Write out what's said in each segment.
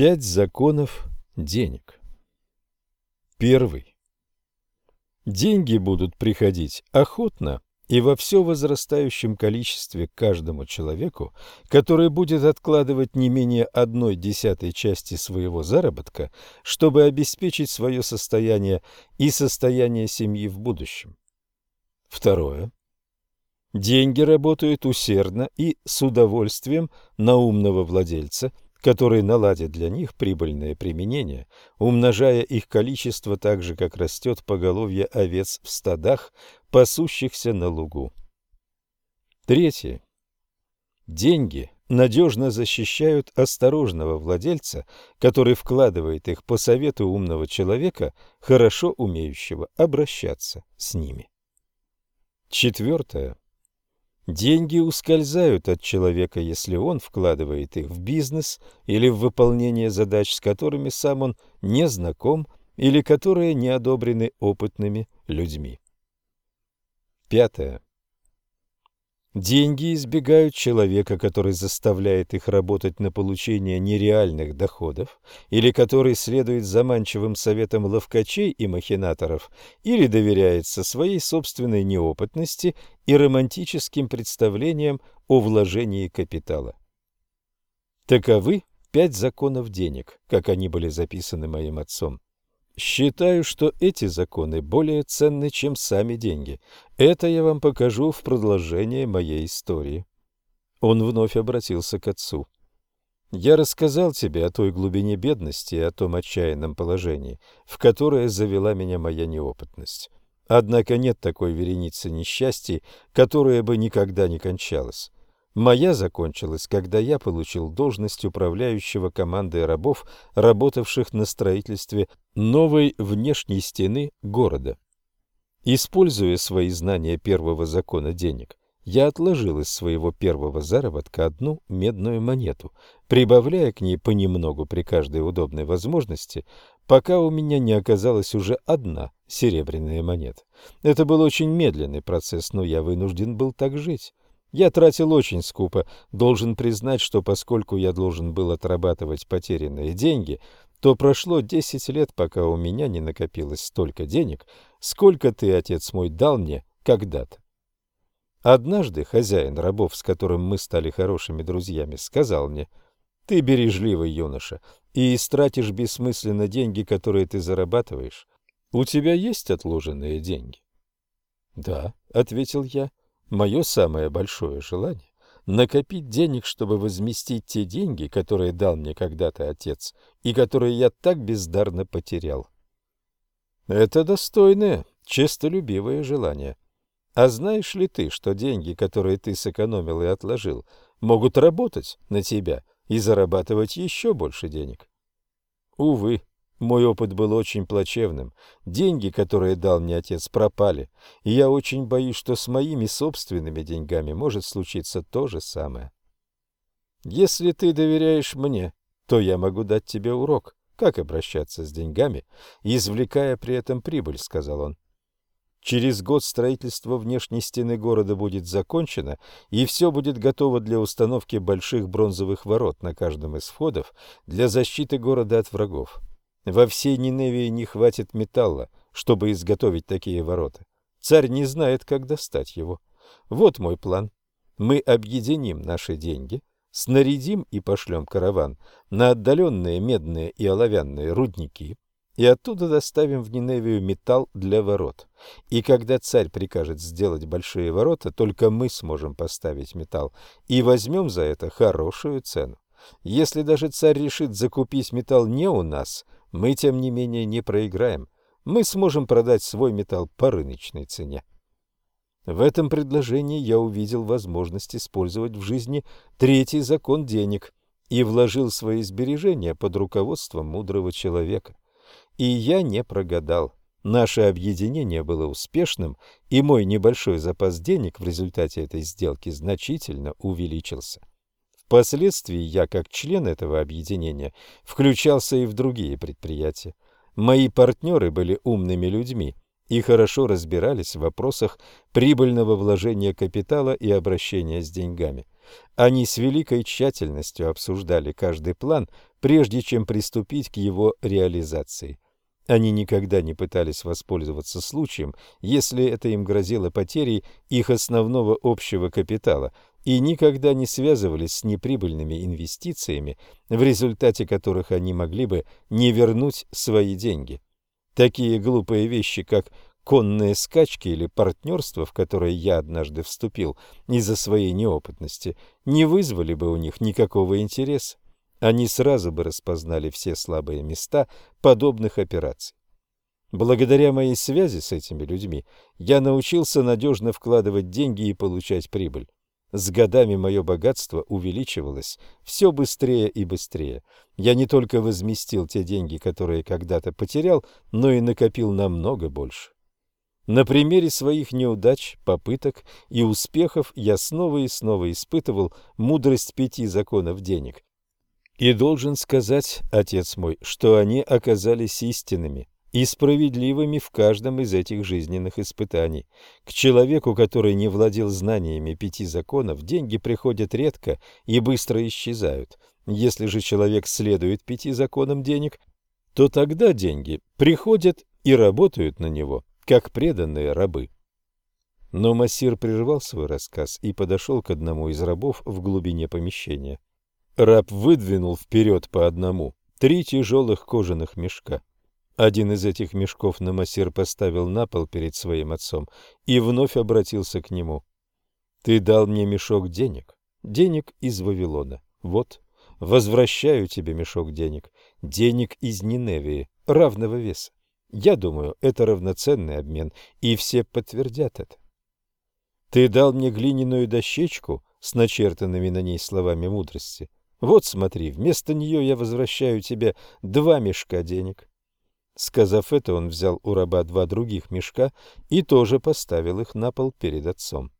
Пять законов денег. Первый. Деньги будут приходить охотно и во все возрастающем количестве каждому человеку, который будет откладывать не менее одной десятой части своего заработка, чтобы обеспечить свое состояние и состояние семьи в будущем. Второе. Деньги работают усердно и с удовольствием на умного владельца, который наладит для них прибыльное применение, умножая их количество так же, как растет поголовье овец в стадах, пасущихся на лугу. Третье. Деньги надежно защищают осторожного владельца, который вкладывает их по совету умного человека, хорошо умеющего обращаться с ними. Четвертое. Деньги ускользают от человека, если он вкладывает их в бизнес или в выполнение задач, с которыми сам он не знаком или которые не одобрены опытными людьми. Пятое. Деньги избегают человека, который заставляет их работать на получение нереальных доходов, или который следует заманчивым советам ловкачей и махинаторов, или доверяется своей собственной неопытности и романтическим представлениям о вложении капитала. Таковы пять законов денег, как они были записаны моим отцом. Считаю, что эти законы более ценны, чем сами деньги. Это я вам покажу в продолжении моей истории. Он вновь обратился к отцу. Я рассказал тебе о той глубине бедности и о том отчаянном положении, в которое завела меня моя неопытность. Однако нет такой вереницы несчастий, которая бы никогда не кончалась. Моя закончилась, когда я получил должность управляющего командой рабов, работавших на строительстве новой внешней стены города. Используя свои знания первого закона денег, я отложил из своего первого заработка одну медную монету, прибавляя к ней понемногу при каждой удобной возможности, пока у меня не оказалась уже одна серебряная монета. Это был очень медленный процесс, но я вынужден был так жить. Я тратил очень скупо, должен признать, что поскольку я должен был отрабатывать потерянные деньги, то прошло десять лет, пока у меня не накопилось столько денег, сколько ты, отец мой, дал мне когда-то. Однажды хозяин рабов, с которым мы стали хорошими друзьями, сказал мне, «Ты бережливый юноша и истратишь бессмысленно деньги, которые ты зарабатываешь. У тебя есть отложенные деньги?» «Да», — ответил я, Мое самое большое желание — накопить денег, чтобы возместить те деньги, которые дал мне когда-то отец, и которые я так бездарно потерял. Это достойное, честолюбивое желание. А знаешь ли ты, что деньги, которые ты сэкономил и отложил, могут работать на тебя и зарабатывать еще больше денег? Увы, мой опыт был очень плачевным. Деньги, которые дал мне отец, пропали. И я очень боюсь, что с моими собственными деньгами может случиться то же самое. Если ты доверяешь мне, то я могу дать тебе урок, как обращаться с деньгами, извлекая при этом прибыль, сказал он. Через год строительство внешней стены города будет закончено, и все будет готово для установки больших бронзовых ворот на каждом из входов для защиты города от врагов. Во всей Ниневии не хватит металла, чтобы изготовить такие ворота. Царь не знает, как достать его. Вот мой план. Мы объединим наши деньги, снарядим и пошлем караван на отдаленные медные и оловянные рудники, и оттуда доставим в Ниневию металл для ворот. И когда царь прикажет сделать большие ворота, только мы сможем поставить металл и возьмем за это хорошую цену. Если даже царь решит закупить металл не у нас – мы, тем не менее, не проиграем. Мы сможем продать свой металл по рыночной цене. В этом предложении я увидел возможность использовать в жизни третий закон денег и вложил свои сбережения под руководством мудрого человека. И я не прогадал. Наше объединение было успешным, и мой небольшой запас денег в результате этой сделки значительно увеличился. Впоследствии я, как член этого объединения, включался и в другие предприятия. Мои партнеры были умными людьми и хорошо разбирались в вопросах прибыльного вложения капитала и обращения с деньгами. Они с великой тщательностью обсуждали каждый план, прежде чем приступить к его реализации. Они никогда не пытались воспользоваться случаем, если это им грозило потерей их основного общего капитала, и никогда не связывались с неприбыльными инвестициями, в результате которых они могли бы не вернуть свои деньги. Такие глупые вещи, как конные скачки или партнерство, в которое я однажды вступил из-за своей неопытности, не вызвали бы у них никакого интереса. Они сразу бы распознали все слабые места подобных операций. Благодаря моей связи с этими людьми я научился надежно вкладывать деньги и получать прибыль. С годами мое богатство увеличивалось все быстрее и быстрее. Я не только возместил те деньги, которые когда-то потерял, но и накопил намного больше. На примере своих неудач, попыток и успехов я снова и снова испытывал мудрость пяти законов денег. И должен сказать, отец мой, что они оказались истинными и справедливыми в каждом из этих жизненных испытаний. К человеку, который не владел знаниями пяти законов, деньги приходят редко и быстро исчезают. Если же человек следует пяти законам денег, то тогда деньги приходят и работают на него, как преданные рабы. Но Массир прервал свой рассказ и подошел к одному из рабов в глубине помещения. Раб выдвинул вперед по одному три тяжелых кожаных мешка. Один из этих мешков Намасир поставил на пол перед своим отцом и вновь обратился к нему. «Ты дал мне мешок денег, денег из Вавилона. Вот, возвращаю тебе мешок денег, денег из Ниневии, равного веса. Я думаю, это равноценный обмен, и все подтвердят это. Ты дал мне глиняную дощечку с начертанными на ней словами мудрости. Вот смотри, вместо нее я возвращаю тебе два мешка денег. Сказав это, он взял у раба два других мешка и тоже поставил их на пол перед отцом.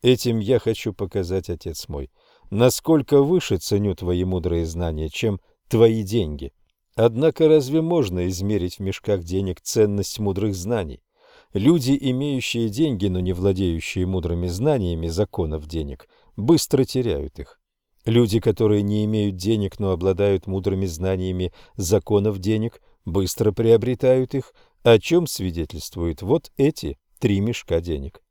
Этим я хочу показать, отец мой, насколько выше ценю твои мудрые знания, чем твои деньги. Однако разве можно измерить в мешках денег ценность мудрых знаний? Люди, имеющие деньги, но не владеющие мудрыми знаниями законов денег, быстро теряют их. Люди, которые не имеют денег, но обладают мудрыми знаниями законов денег, быстро приобретают их, о чем свидетельствуют вот эти три мешка денег.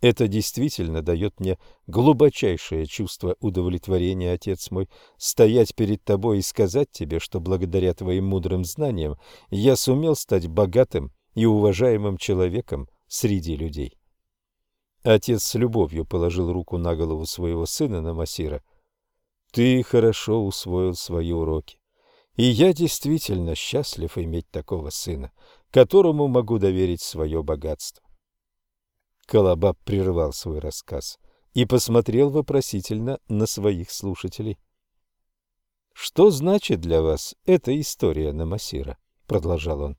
Это действительно дает мне глубочайшее чувство удовлетворения, отец мой, стоять перед тобой и сказать тебе, что благодаря твоим мудрым знаниям я сумел стать богатым и уважаемым человеком среди людей. Отец с любовью положил руку на голову своего сына Намасира. Ты хорошо усвоил свои уроки. И я действительно счастлив иметь такого сына, которому могу доверить свое богатство. Колобаб прервал свой рассказ и посмотрел вопросительно на своих слушателей. «Что значит для вас эта история Намасира?» — продолжал он.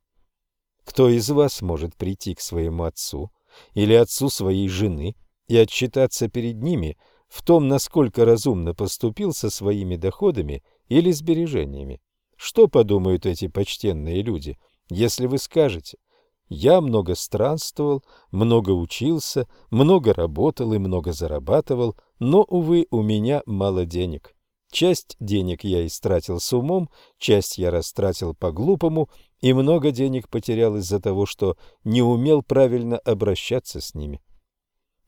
«Кто из вас может прийти к своему отцу или отцу своей жены и отчитаться перед ними в том, насколько разумно поступил со своими доходами или сбережениями? Что подумают эти почтенные люди, если вы скажете, я много странствовал, много учился, много работал и много зарабатывал, но, увы, у меня мало денег. Часть денег я истратил с умом, часть я растратил по-глупому, и много денег потерял из-за того, что не умел правильно обращаться с ними.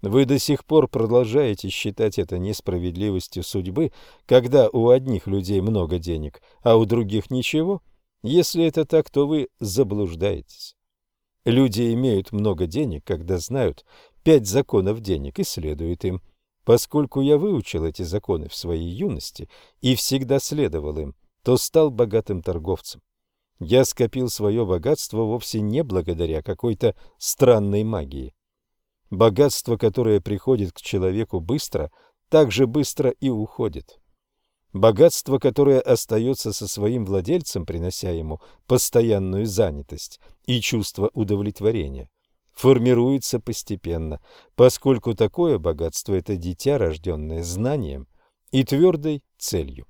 Вы до сих пор продолжаете считать это несправедливостью судьбы, когда у одних людей много денег, а у других ничего? Если это так, то вы заблуждаетесь. Люди имеют много денег, когда знают пять законов денег и следуют им. Поскольку я выучил эти законы в своей юности и всегда следовал им, то стал богатым торговцем. Я скопил свое богатство вовсе не благодаря какой-то странной магии. Богатство, которое приходит к человеку быстро, так же быстро и уходит. Богатство, которое остается со своим владельцем, принося ему постоянную занятость и чувство удовлетворения, формируется постепенно, поскольку такое богатство – это дитя, рожденное знанием и твердой целью.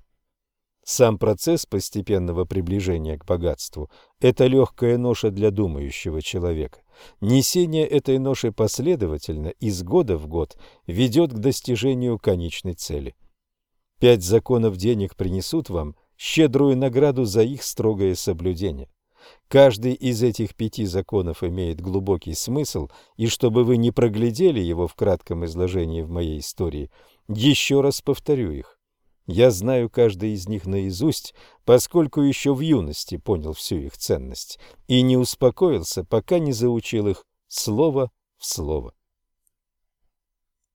Сам процесс постепенного приближения к богатству – это легкая ноша для думающего человека. Несение этой ноши последовательно, из года в год, ведет к достижению конечной цели. Пять законов денег принесут вам щедрую награду за их строгое соблюдение. Каждый из этих пяти законов имеет глубокий смысл, и чтобы вы не проглядели его в кратком изложении в моей истории, еще раз повторю их. Я знаю каждый из них наизусть, поскольку еще в юности понял всю их ценность и не успокоился, пока не заучил их слово в слово.